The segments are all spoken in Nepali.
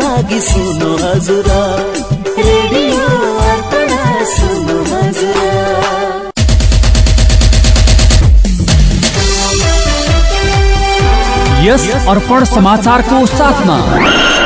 लागि सुन्नु हजुर रेडियो अर्पण सुन्नु हजुर यस अर्पण समाचारको साथमा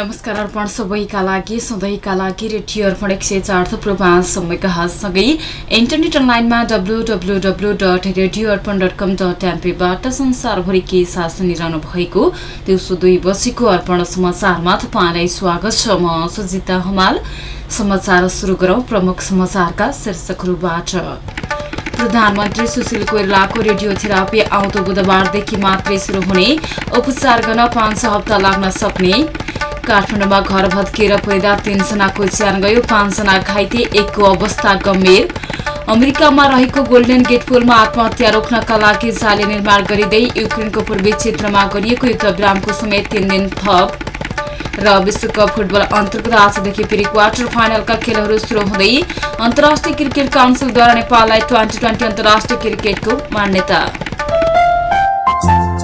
नमस्कार अर्पण सबैका लागि सधैँका लागि रेडियो अर्पण एक सय चार थुप्रो पाँच समयका हातसँगै इन्टरनेट अनलाइनमा W W W dot radio Arpan dot com dot एनपीबाट संसारभरि के साथ सुनिरहनु भएको दिउँसो दुई बजीको अर्पण समाचारमा तपाईँलाई स्वागत छ। म सुजिता हमाल। समाचार सुरु गरौँ प्रमुख समाचारका शीर्षकहरूबाट। प्रधानमन्त्री सुशील कोइरालाको रेडियोथेरापी आउँदो बुधबारदेखि मात्रै सुरु हुने उपचार गर्न पाँच हप्ता लाग्न सक्ने। काठमाडौँमा घर भत्किएर पहिला तीनजनाको ज्यान गयो। पाँचजना घाइते एकको अवस्था गम्भीर। अमेरिकामा रहेको गोल्डन गेट पुलमा आत्महत्या रोक्नका लागि जाली निर्माण गरिँदै युक्रेनको पूर्वी क्षेत्रमा गरिएको युद्धविरामको समय तीन दिन थप र विश्वकप फुटबल अन्तर्गत आजदेखि फेरि क्वार्टर फाइनलका खेलहरू सुरु हुँदै अन्तर्राष्ट्रिय क्रिकेट काउन्सिलद्वारा नेपाललाई ट्वेन्टी ट्वेन्टी अन्तर्राष्ट्रिय क्रिकेटको मान्यता।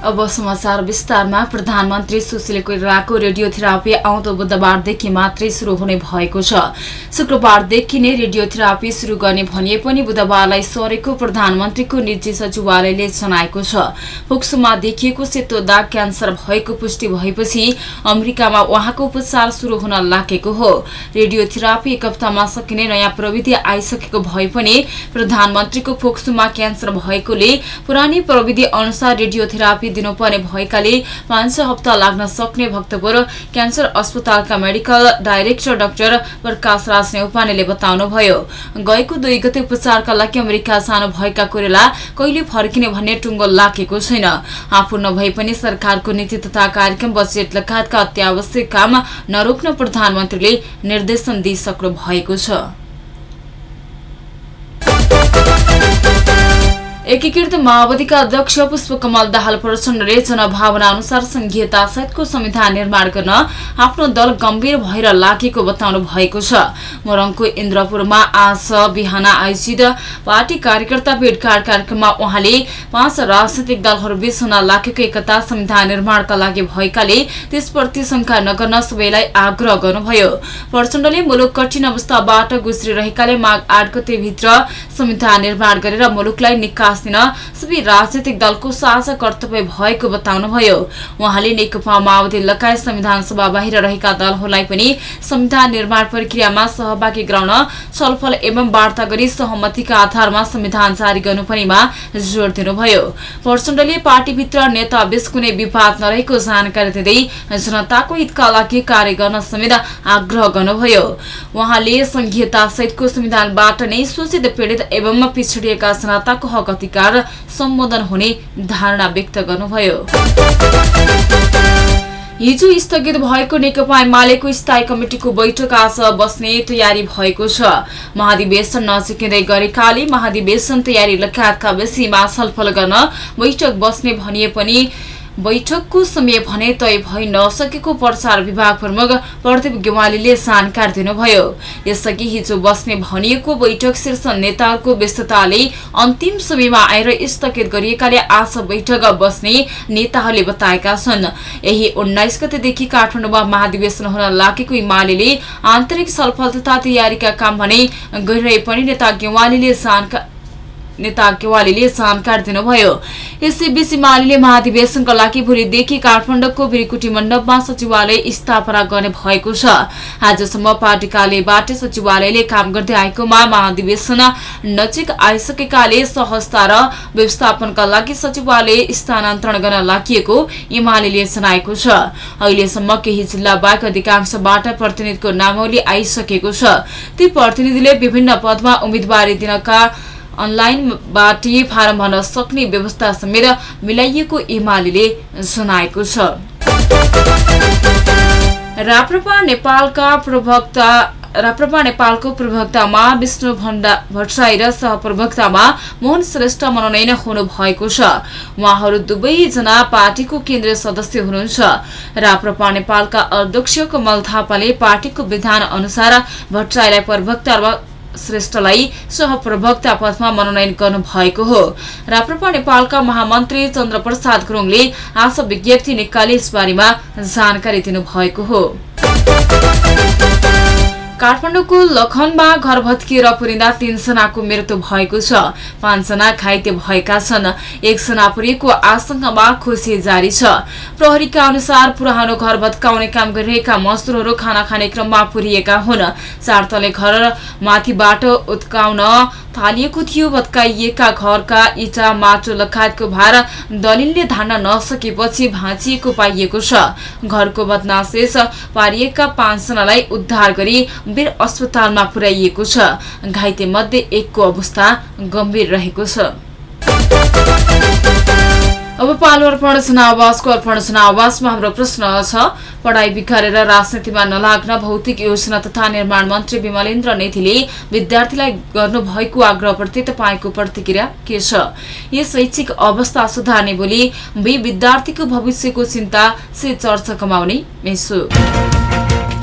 अब समाचार विस्तारमा प्रधानमन्त्री सुशील कोइरालाको रेडियोथेरापी आउँदो बुधबारदेखि मात्रै शुरू हुने भएको छ। शुक्रबारदेखि नै रेडियोथेरापी शुरू गर्ने भनिए पनि बुधबारलाई सरेको प्रधानमन्त्रीको निजी सचिवालयले जनाएको छ। फोक्सोमा देखिएको सेतो दाग क्यान्सर भएको पुष्टि भएपछि अमेरिकामा उहाँको उपचार शुरू हुन लागेको हो। रेडियोथेरापी एक हप्तामा सकिने नयाँ प्रविधि आइसकेको भए पनि प्रधानमन्त्रीको फोक्सोमा क्यान्सर भएकोले पुरानी प्रविधि अनुसार रेडियोथेरापी दिनुपर्ने भएकाले पाँच हप्ता लाग्न सक्ने भक्तपुर क्यान्सर अस्पतालका medical director doctor Prakash Raj नेउपानेले बताउनुभयो। गएको दुई गते उपचारका लागि अमेरिका जानु भएका कोरेला कहिले फर्किने भन्ने टुङ्गो लागेको छैन। आफू नभए पनि सरकारको नीति तथा कार्यक्रम बजेट लगायतका अत्यावश्यक काम नरोक्न प्रधानमन्त्रीले निर्देशन दिइसक्नु भएको छ। एकीकृत माओवादीका अध्यक्ष पुष्पकमल दाहाल प्रचण्डले जनभावना अनुसार संघीयता सहितको संविधान निर्माण गर्न आफ्नो दल गम्भीर भएर लागेको बताउनु भएको छ। मोरङको इन्द्रपुरमा आज बिहान आयोजित पार्टी कार्यकर्ता भेटघाट कार्यक्रममा उहाँले पाँच राजनैतिक दलहरूबीच हुन लागेको एकता संविधान निर्माणका लागि भएकाले त्यसप्रति शंका नगर्न सबैलाई आग्रह गर्नुभयो। प्रचण्डले मुलुक कठिन अवस्थाबाट गुज्रिरहेकाले माघ आठ गतेभित्र संविधान निर्माण गरेर मुलुकलाई निकास दिन सबै राजनैतिक दलको साझा कर्तव्य भएको बताउनुभयो। उहाँले नेकपा माओवादी लगायत संविधान सभा बाहिर रहेका दलहरूलाई पनि संविधान निर्माण प्रक्रियामा सहभागी गराउन छलफल एवं वार्ता गरी सहमतिका आधारमा संविधान जारी गर्नुपर्नेमा जोड़ दिनुभयो। प्रचण्डले पार्टीभित्र नेता बीच कुनै विवाद नरहेको जानकारी दिँदै जनताको हितका लागि कार्य गर्न समेत आग्रह गर्नुभयो। उहाँले संघीयता सहितको संविधानबाट नै शोषित पीड़ित एवं पिछडिएका जनताको हक अधिकार सम्बोधन हुने धारणा व्यक्त गर्नुभयो। हिजो स्थगित भएको नेकपा एमालेको स्थायी कमिटिको बैठक आज बस्ने तयारी भएको छ। महाधिवेशन नजिकिँदै गरेकाले महाधिवेशन तयारी लगायतका विषयमा छलफल गर्न बैठक बस्ने भनिए पनि बैठकको समय भने तय भइ नसकेको प्रचार विभाग प्रमुख प्रदीप गेवालीले जानकारी दिनुभयो। यसअघि हिजो बस्ने भनिएको बैठक शीर्ष नेताहरूको व्यस्तताले अन्तिम समयमा आएर स्थगित गरिएकाले आज बैठक बस्ने नेताहरूले बताएका छन्। यही उन्नाइस गतेदेखि काठमाडौँमा महाधिवेशन हुन लागेको हिमालयले आन्तरिक छलफल तथा तयारीका काम भने गरिरहे पनि नेता गेवालीले जानकारी नेता केवालीले जानकारी दिनुभयो। यसैबीच हिमालीले महाधिवेशनका लागि भोलिदेखि काठमाडौँको भिरकुटी मण्डपमा सचिवालय स्थापना गर्ने भएको छ। आजसम्म पार्टी कार्यालयबाट सचिवालयले काम गर्दै आएकोमा महाधिवेशन नजिक आइसकेकाले सहजता र व्यवस्थापनका लागि सचिवालय स्थानान्तरण गर्न लागि एमाले जनाएको छ। अहिलेसम्म केही जिल्ला बाहेक अधिकांशबाट प्रतिनिधिको नामावली आइसकेको छ। ती प्रतिनिधिले विभिन्न पदमा उम्मेद्वारी दिनका अनलाइनबाट फारम भर्न सक्ने व्यवस्था समेत मिलाइएको एमाले जनाएको छ। राप्रपा नेपालका प्रवक्ता राप्रपा नेपालको प्रवक्तामा विष्णु भट्टराई र सहप्रवक्तामा मोहन श्रेष्ठ मनोनयन हुनु भएको छ। उहाँहरू दुवैजना पार्टीको केन्द्रीय सदस्य हुनुहुन्छ। राप्रपा नेपालका अध्यक्ष कमल थापाले पार्टीको विधान अनुसार भट्टराईलाई प्रवक्ता श्रेष्ठलाई सहप्रवक्ता पदमा मनोनयन गर्नु भएको हो। राप्रपा नेपालका महामन्त्री चन्द्रप्रसाद गुरुङले आज विज्ञप्ति निकाली यसबारेमा जानकारी दिनुभएको हो। काठमाडौँको लखनमा घर भत्किएर पुरिँदा तीनजनाको मृत्यु भएको छ। पाँचजना घाइते भएका छन्। एकजना पुरिएको आशंकामा खोजी जारी छ। प्रहरीका अनुसार पुरानो घर भत्काउने काम गरिरहेका मजदुरहरू खाना खाने क्रममा पुरिएका हुन्। चार तले घर माथिबाट उत्काउन थालिएको थियो भत्काइएका घरका इटा माटो लगायतको भार दलिलले धान्न नसकेपछि भाँचिएको पाइएको छ। घरको बदनाशेष पारिएका पाँचजनालाई उद्धार गरी वीर अस्पतालमा पुर्याइएको छ। घाइते मध्ये एकको अवस्था गम्भीर रहेको छ। अब पालो अर्पण जनावासको अर्पण जनावासमा हाम्रो प्रश्न छ। पढाइ बिगारेर राजनीतिमा नलाग्न भौतिक योजना तथा निर्माण मन्त्री विमलेन्द्र नेथीले विद्यार्थीलाई गर्नुभएको आग्रहप्रति तपाईँको प्रतिक्रिया के छ? यस शैक्षिक अवस्था सुधार्ने बोली विद्यार्थीको भविष्यको चिन्ता से चर्चा कमाउने मेसो।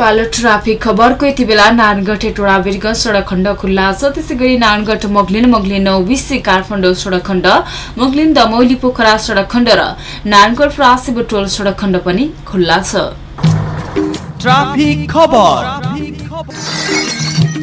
पालो ट्राफिक खबरको यति बेला नारायणगढ टोडा बिर्ग सडक खण्ड खुल्ला छ। त्यसै गरी नारायणगढ मोगलिन मोगलिन नौबिसी काठमाडौँ सडक खण्ड मोगलिन दमौली पोखरा सडक खण्ड र नारायणगढ फ्रासी बुटोल सडक खण्ड पनि खुल्ला छ।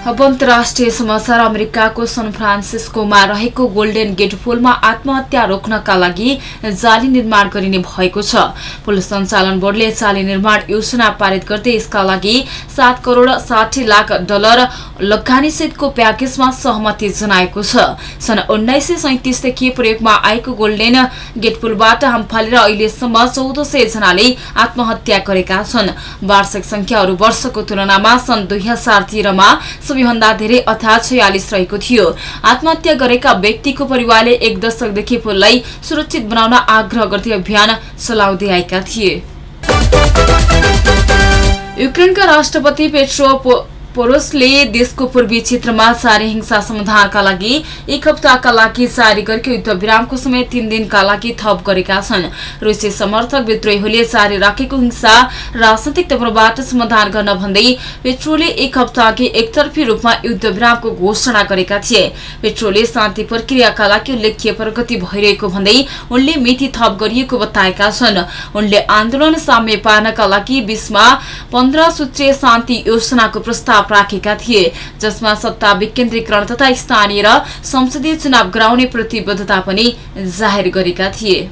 अब अन्तर्राष्ट्रिय समाचार अमेरिकाको सन फ्रान्सिस्कोमा रहेको गोल्डेन गेट पुलमा आत्महत्या रोक्नका लागि जाली निर्माण गरिने भएको छ। पुल सञ्चालन बोर्डले जाली निर्माण योजना पारित गर्दै यसका लागि सात करोड़ साठी लाख डलर लगानीसहितको प्याकेजमा सहमति जनाएको छ। सन् उन्नाइस सय सैतिसदेखि प्रयोगमा आएको गोल्डेन गेट पुलबाट हाम फालेर अहिलेसम्म चौध सय जनाले आत्महत्या गरेका छन्। वार्षिक संख्या अरू वर्षको तुलनामा सन् दुई हजार सबैभन्दा धेरै अर्थात छयालिस रहेको थियो। आत्महत्या गरेका व्यक्तिको परिवारले एक दशकदेखि पुललाई सुरक्षित बनाउन आग्रह गर्दै अभियान चलाउँदै आएका थिए। युक्रेनका राष्ट्रपति पेट्रो पोरोसले देशको पूर्वी क्षेत्रमा जारी हिंसा समाधानका लागि एक हप्ताका लागि जारी गरेको युद्ध विरामको समय तीन दिनका लागि थप गरेका छन्। रुसी समर्थक विद्रोहीहरूले जारी राखेको हिंसा राजनैतिक दबाउबाट समाधान गर्न भन्दै पेट्रोले एक हप्ता अघि एकतर्फी रूपमा युद्ध विरामको घोषणा गरेका थिए। पेट्रोले शान्ति प्रक्रियाका लागि उल्लेख्य प्रगति भइरहेको भन्दै उनले मिति थप गरिएको बताएका छन्। उनले आन्दोलन साम्य पार्नका लागि बीचमा पन्ध्र सूत्रीय शान्ति योजनाको प्रस्ताव राखेका थिए जसमा सत्ता विकेन्द्रीकरण तथा स्थानीय र संसदीय चुनाव गराउने प्रतिबद्धता पनि जाहेर गरेका थिए।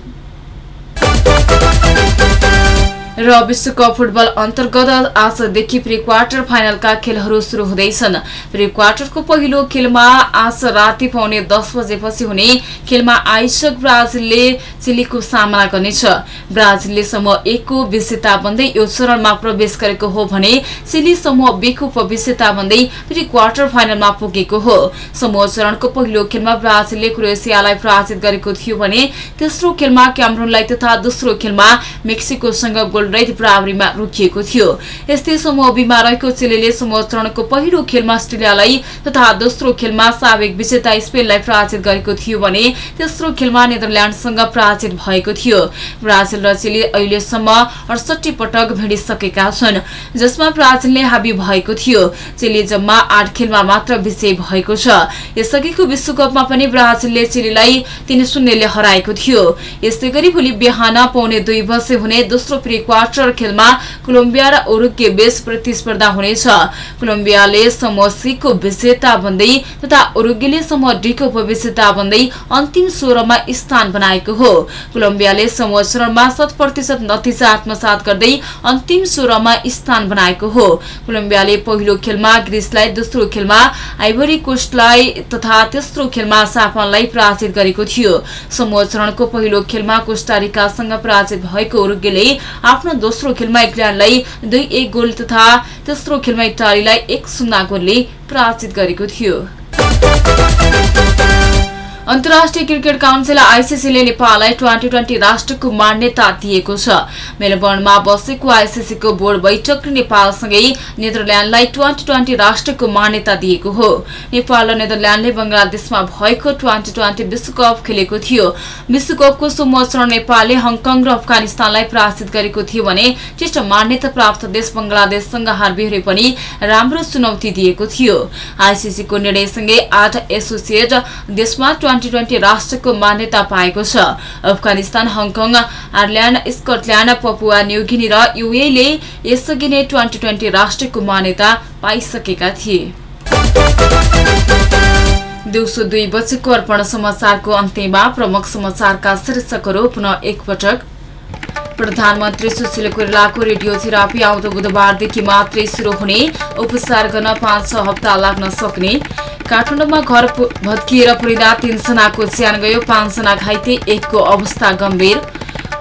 र विश्वकप फुटबल अन्तर्गत आजदेखि प्री क्वार्टर फाइनलका खेलहरू शुरू हुँदैछन्। प्री क्वार्टरको पहिलो खेलमा आज राति पाउने दस बजेपछि हुने खेलमा आयोजक ब्राजिलले चिलीको सामना गर्नेछ। ब्राजिलले समूह एकको विजेता बन्दै यो चरणमा प्रवेश गरेको हो भने चिली समूह बीको उपविजेता बन्दै प्री क्वार्टर फाइनलमा पुगेको हो। समूह चरणको पहिलो खेलमा ब्राजिलले क्रोएसियालाई पराजित गरेको थियो भने तेस्रो खेलमा क्यामरूनलाई तथा दोस्रो खेलमा मेक्सिकोसँग गोलरहित बराबरीमा रोकिएको थियो। यस्तै समूह बीमा रहेको चिलीले समूह चरणको पहिलो खेलमा अस्ट्रेलियालाई तथा दोस्रो खेलमा सावेक विजेता स्पेनलाई पराजित गरेको थियो भने तेस्रो खेलमा नेदरल्याण्डसँग पराजित भएको थियो। ब्राजिल र चिली अहिलेसम्म अडसठी पटक भिडिसकेका छन् जसमा ब्राजिलले हाबी भएको थियो। चिली जम्मा आठ खेलमा मात्र विजय भएको छ। यसअघिको विश्वकपमा पनि ब्राजिलले चिलीलाई तीन शून्यले हराएको थियो। यस्तै गरी भोलि बिहान पाउने दुई बजे हुने दोस्रो प्री क्वार्टर खेलमा कोलम्बिया र उरुग्वे बीच प्रतिस्पर्धा हुनेछ। कोलम्बियाले समूह सी को विजेता बन्दै तथा उरुग्वेले समूह डी को उपविजेता बन्दै अन्तिम सोह्रमा स्थान बनाएको हो। कोलम्बियाले समूह चरणमा शत प्रतिशत नतिजा आत्मसात गर्दै अन्तिम सोह्रमा स्थान बनाएको हो। कोलम्बियाले पहिलो खेलमा ग्रिसलाई दोस्रो खेलमा आइभरी कोस्टलाई तथा तेस्रो खेलमा जापानलाई पराजित गरेको थियो। समूह चरणको पहिलो खेलमा कोस्टारिकासँग पराजित भएको उरुग्वेले आफ्नो दोस्रो खेलमा इङ्ल्यान्डलाई दुई एक गोल तथा तेस्रो खेलमा इटालीलाई एक शून्य गोलले पराजित गरेको थियो। अन्तर्राष्ट्रिय क्रिकेट काउन्सिल आइसिसीले नेपाललाई ट्वेन्टी ट्वेन्टी राष्ट्रको मान्यता दिएको छ। मेलबर्नमा बसेको आइसिसीको बोर्ड बैठकले नेपालसँगै नेदरल्याण्डलाई ट्वेन्टी ट्वेन्टी राष्ट्रको मान्यता दिएको हो। नेपाल र नेदरल्याण्डले बंगलादेशमा भएको ट्वेन्टी ट्वेन्टी विश्वकप खेलेको थियो। विश्वकपको समूह चरण नेपालले हङकङ र अफगानिस्तानलाई पराजित गरेको थियो भने टेस्ट मान्यता प्राप्त देश बंगलादेशसँग हार बिहोरे पनि राम्रो चुनौती दिएको थियो। आइसिसीको निर्णयसँगै आठ एसोसिएट देशमा ट्वेन्टी ट्वेन्टी राष्ट्रको मान्यता पाएको छ। Afghanistan Hong Kong Ireland Scotland Papua New Guinea र युएले यसअघि नै ट्वेन्टी ट्वेन्टी राष्ट्रको मान्यता पाइसकेका थिए। दिउँसो दुई बजेको अर्पण समाचारको अन्त्यमा प्रमुख समाचारका शीर्षकहरू पुनः एकपटक। प्रधानमन्त्री सुशील कोइरालाको रेडियोथेरापी आउँदो बुधबारदेखि मात्रै शुरू हुने उपचार गर्न पाँच छ हप्ता लाग्न सक्ने। काठमाडौँमा घर भत्किएर पुरिँदा तीनजनाको ज्यान गयो पाँचजना घाइते एकको अवस्था गम्भीर।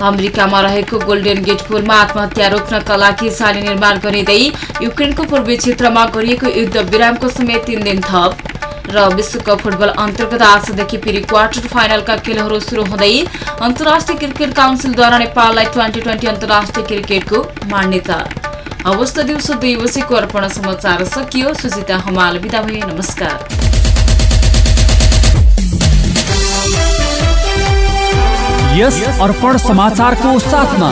अमेरिकामा रहेको गोल्डेन गेट पुलमा आत्महत्या रोक्नका लागि जाली निर्माण गरिँदै युक्रेनको पूर्वी क्षेत्रमा गरिएको युद्ध विरामको समय तीन दिन थप। र विश्वकप फुटबल अन्तर्गत आजदेखि फेरि क्वार्टर फाइनलका खेलहरू शुरू हुँदै अन्तर्राष्ट्रिय क्रिकेट काउन्सिलद्वारा नेपाललाई ट्वेन्टी ट्वेन्टी अन्तर्राष्ट्रिय क्रिकेटको मान्यता। अवस्था दिउँसो दुई बजेको अर्पण समाचार सकियो। सुजिता हमाल बिदा भए। नमस्कार। यस अर्पण समाचारको साथमा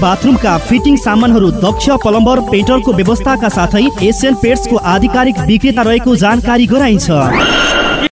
बाथरुमका फिटिङ सामानहरू दक्ष प्लम्बर पेट्रोलको व्यवस्थाका साथै एसियन पेट्सको आधिकारिक विक्रेता रहेको जानकारी गराइन्छ।